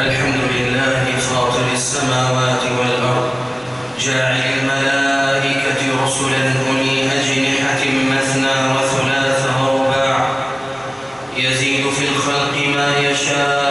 الحمد لله السماوات والأرض جاعل الملائكة رسلا أجنحة مثنى وثلاث ورباع يزيد في الخلق ما يشاء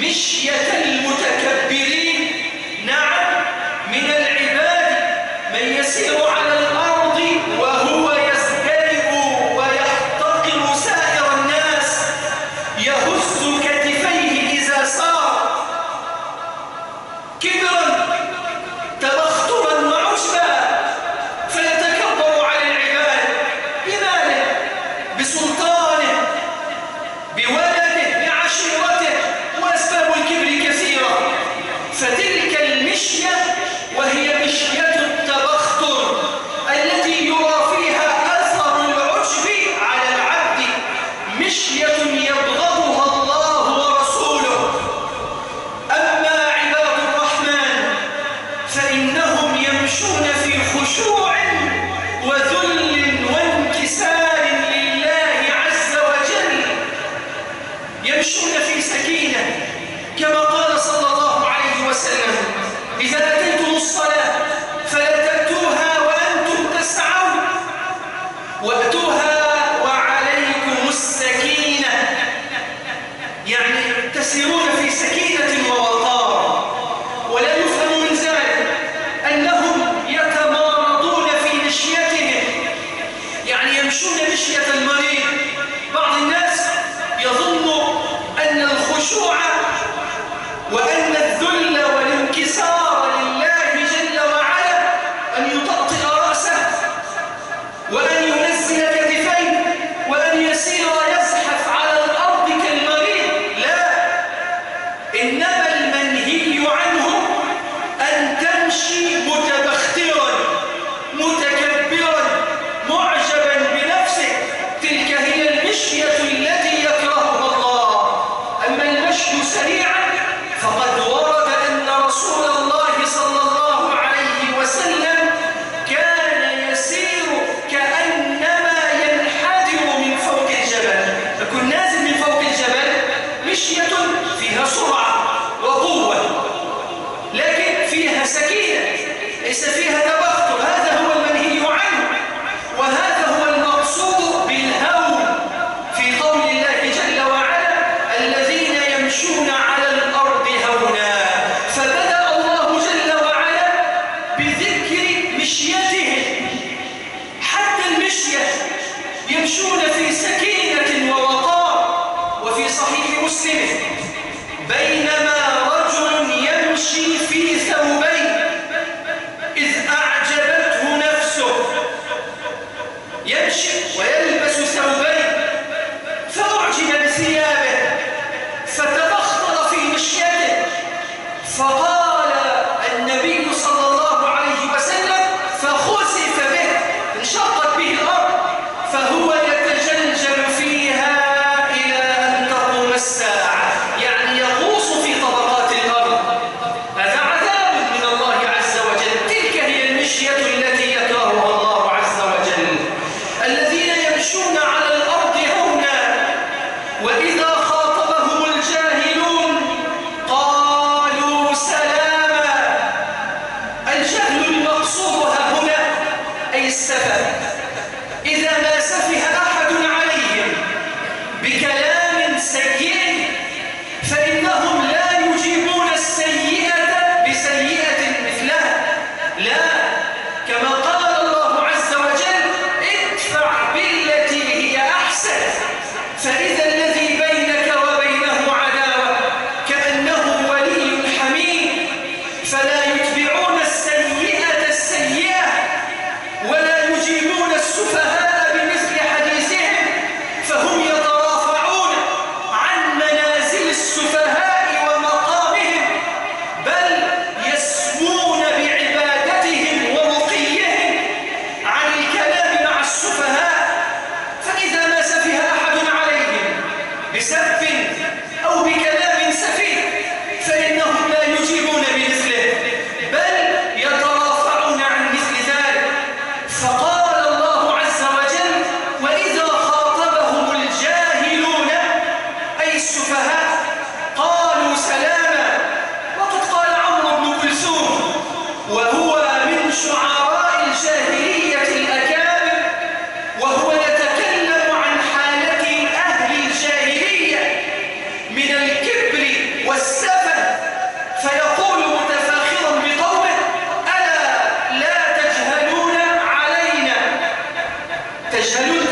مشية المتكبرين. نعم من العباد من يسير على الأرض.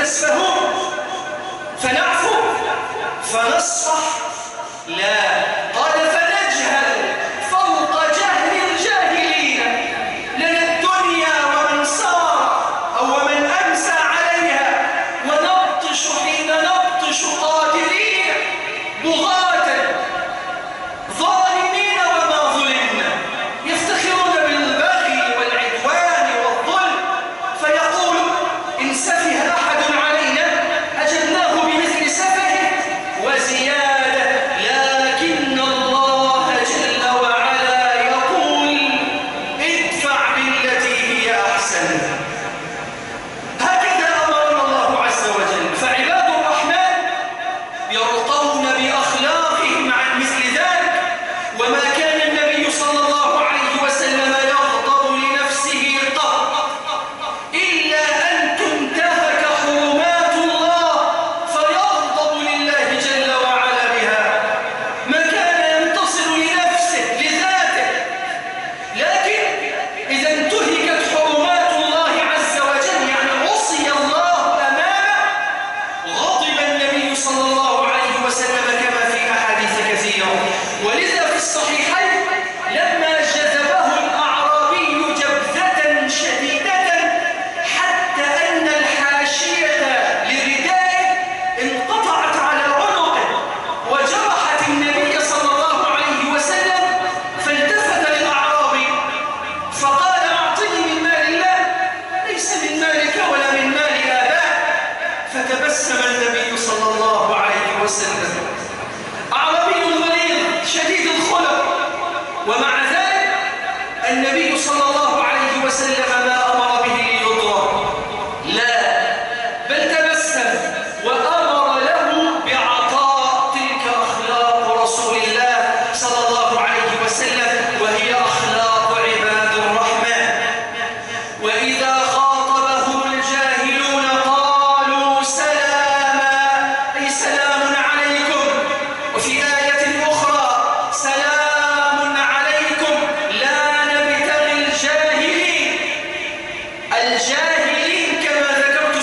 تسفهون فنعفو فنصفح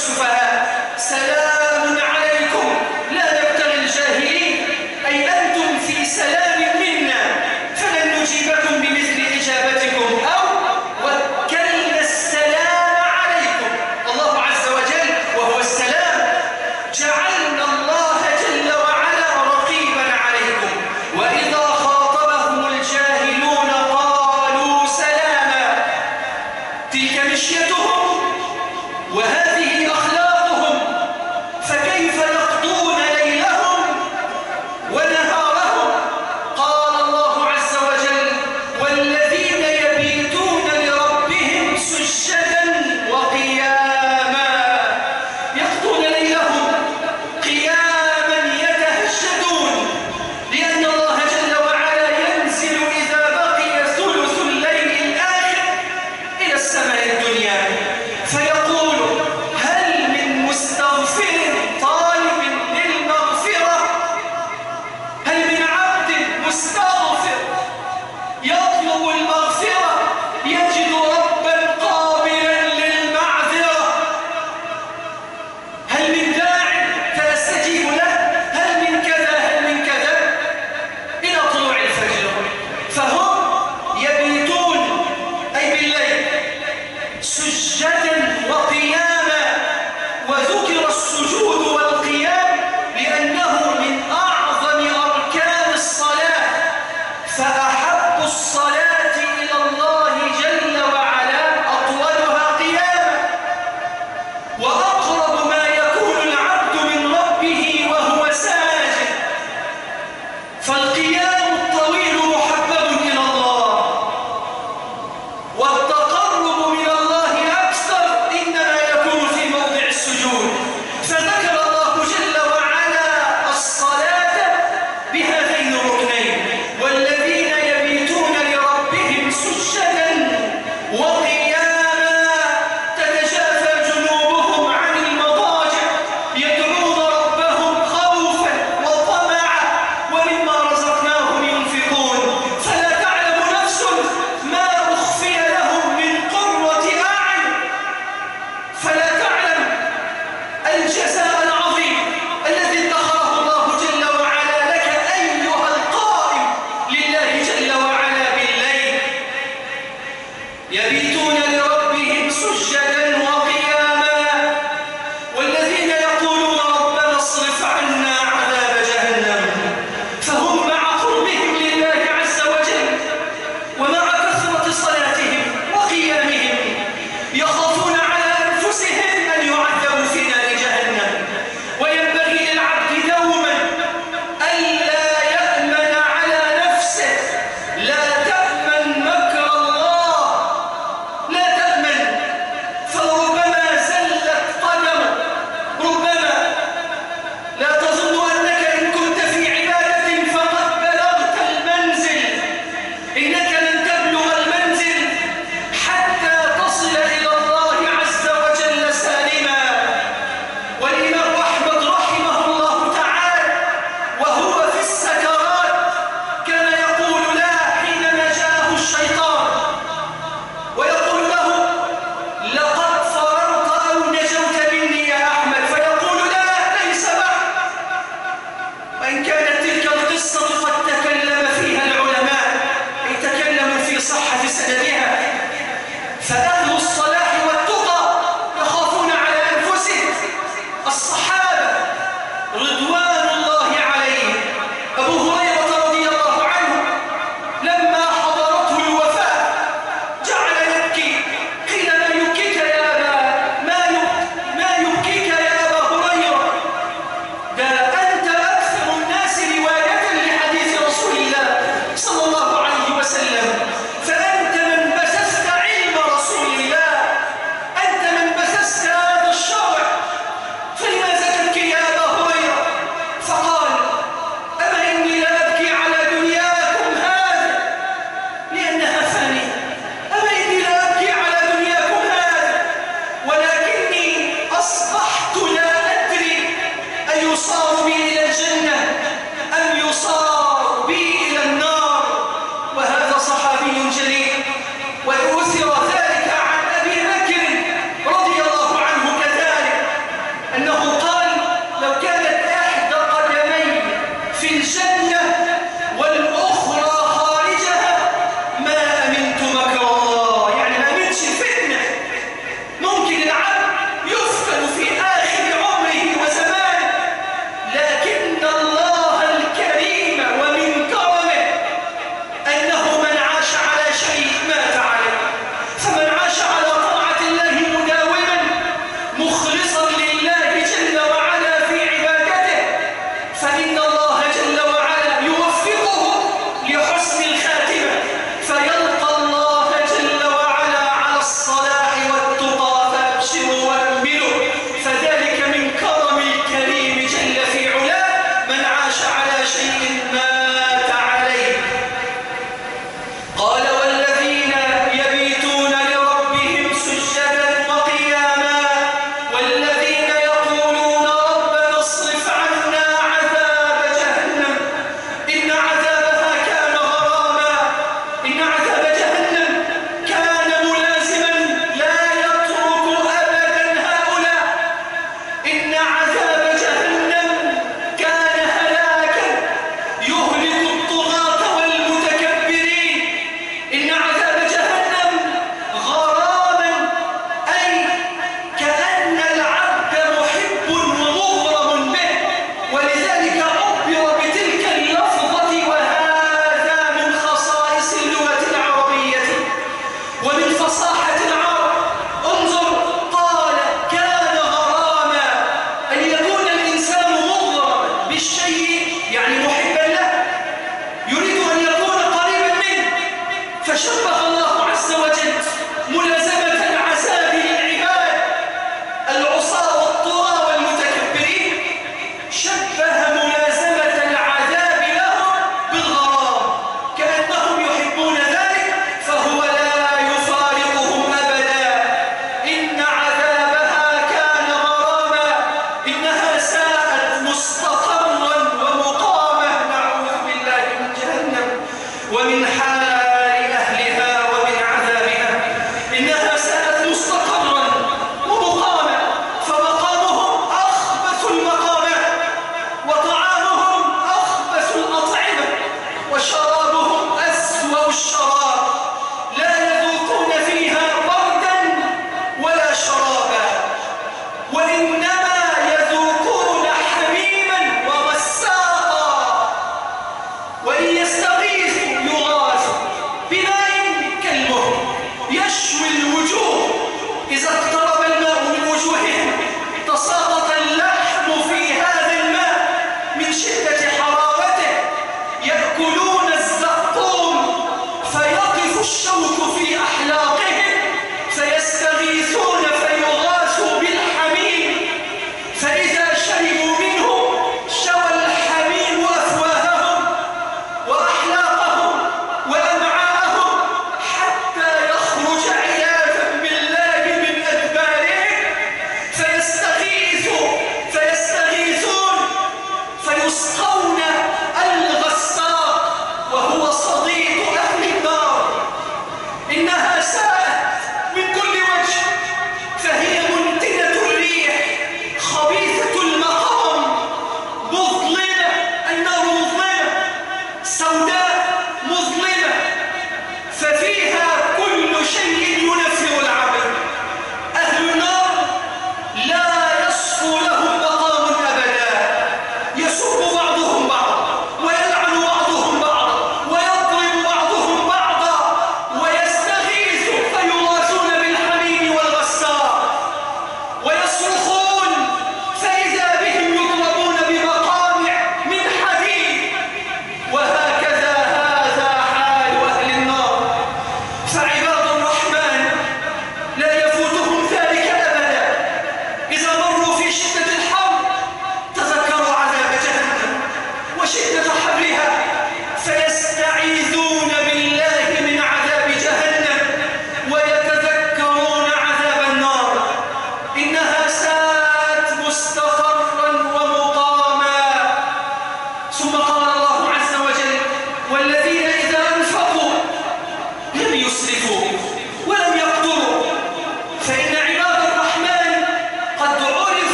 السفهاء Manchester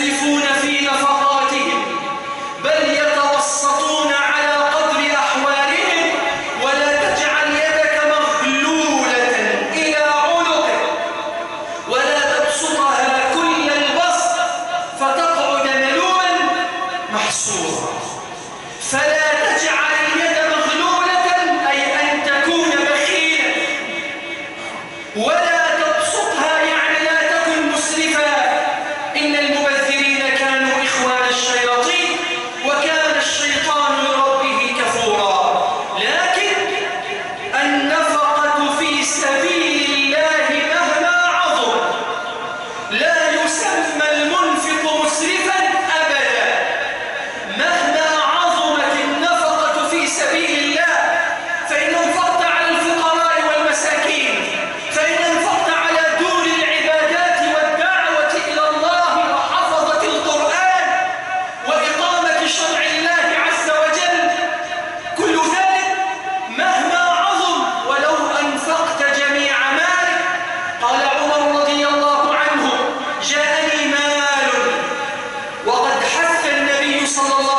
يسرفون そう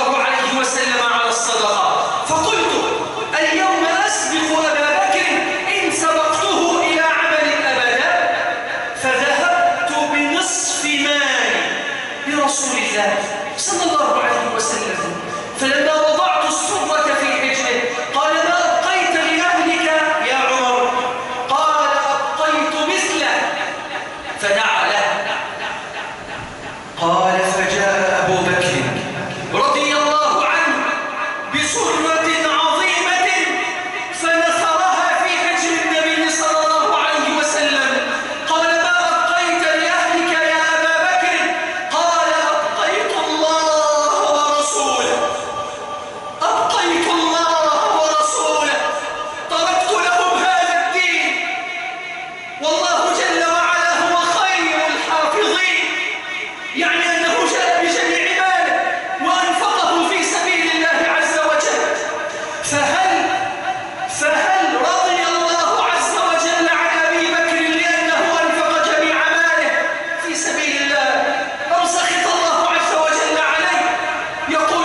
야,